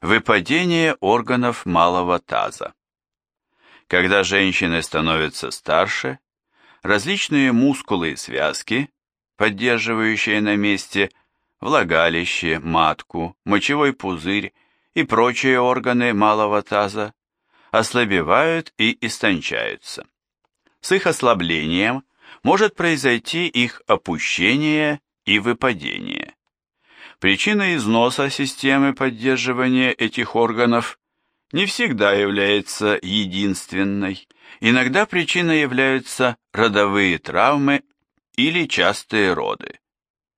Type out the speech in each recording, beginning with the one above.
Выпадение органов малого таза. Когда женщины становятся старше, различные мускулы и связки, поддерживающие на месте влагалище, матку, мочевой пузырь и прочие органы малого таза, ослабевают и истончаются. С их ослаблением может произойти их опущение и выпадение. Причина износа системы поддерживания этих органов не всегда является единственной. Иногда причиной являются родовые травмы или частые роды.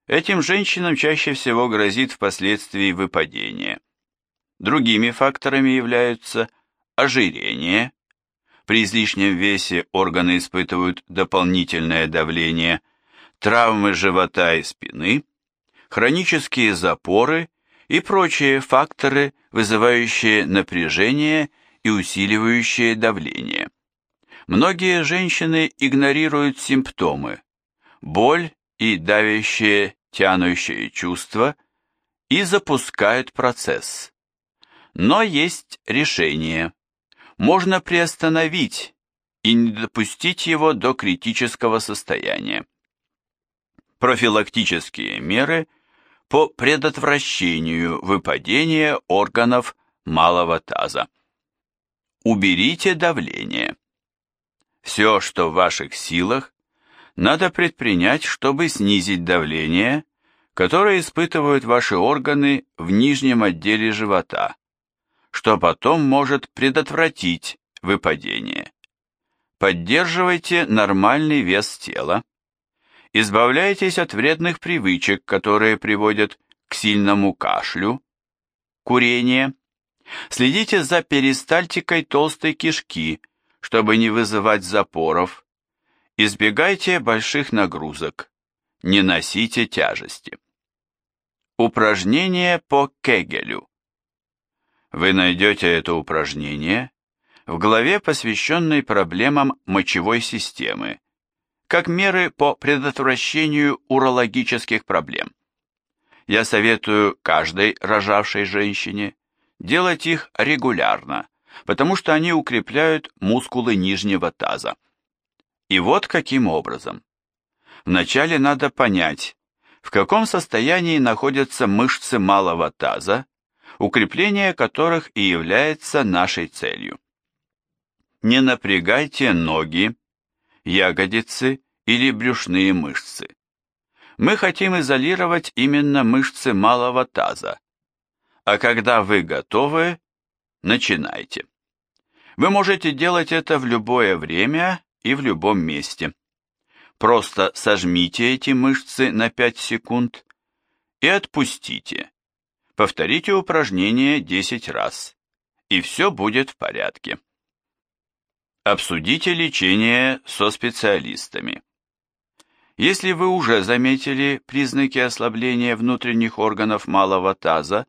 Этим женщинам чаще всего грозит впоследствии выпадение. Другими факторами являются ожирение. При излишнем весе органы испытывают дополнительное давление, травмы живота и спины, хронические запоры и прочие факторы, вызывающие напряжение и усиливающие давление. Многие женщины игнорируют симптомы, боль и давящие, тянущие чувства и запускают процесс. Но есть решение. Можно приостановить и не допустить его до критического состояния. Профилактические меры – по предотвращению выпадения органов малого таза. Уберите давление. Все, что в ваших силах, надо предпринять, чтобы снизить давление, которое испытывают ваши органы в нижнем отделе живота, что потом может предотвратить выпадение. Поддерживайте нормальный вес тела. Избавляйтесь от вредных привычек, которые приводят к сильному кашлю, курение. Следите за перистальтикой толстой кишки, чтобы не вызывать запоров. Избегайте больших нагрузок. Не носите тяжести. Упражнение по Кегелю. Вы найдете это упражнение в главе, посвященной проблемам мочевой системы, как меры по предотвращению урологических проблем. Я советую каждой рожавшей женщине делать их регулярно, потому что они укрепляют мускулы нижнего таза. И вот каким образом. Вначале надо понять, в каком состоянии находятся мышцы малого таза, укрепление которых и является нашей целью. Не напрягайте ноги, ягодицы или брюшные мышцы. Мы хотим изолировать именно мышцы малого таза. А когда вы готовы, начинайте. Вы можете делать это в любое время и в любом месте. Просто сожмите эти мышцы на 5 секунд и отпустите. Повторите упражнение 10 раз, и все будет в порядке. Обсудите лечение со специалистами. Если вы уже заметили признаки ослабления внутренних органов малого таза,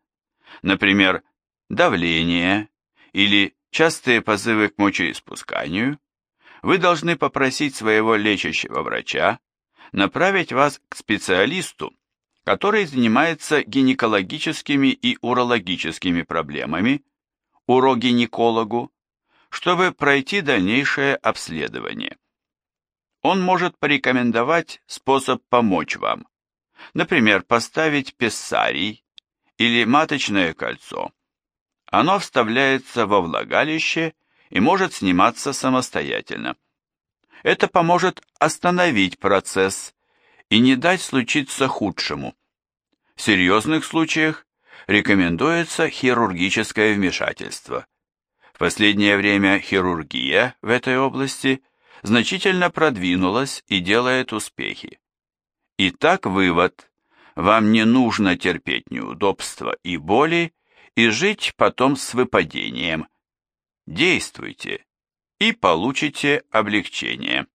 например, давление или частые позывы к мочеиспусканию, вы должны попросить своего лечащего врача направить вас к специалисту, который занимается гинекологическими и урологическими проблемами, урогинекологу, чтобы пройти дальнейшее обследование. Он может порекомендовать способ помочь вам, например, поставить пессарий или маточное кольцо. Оно вставляется во влагалище и может сниматься самостоятельно. Это поможет остановить процесс и не дать случиться худшему. В серьезных случаях рекомендуется хирургическое вмешательство последнее время хирургия в этой области значительно продвинулась и делает успехи. Итак, вывод. Вам не нужно терпеть неудобства и боли и жить потом с выпадением. Действуйте и получите облегчение.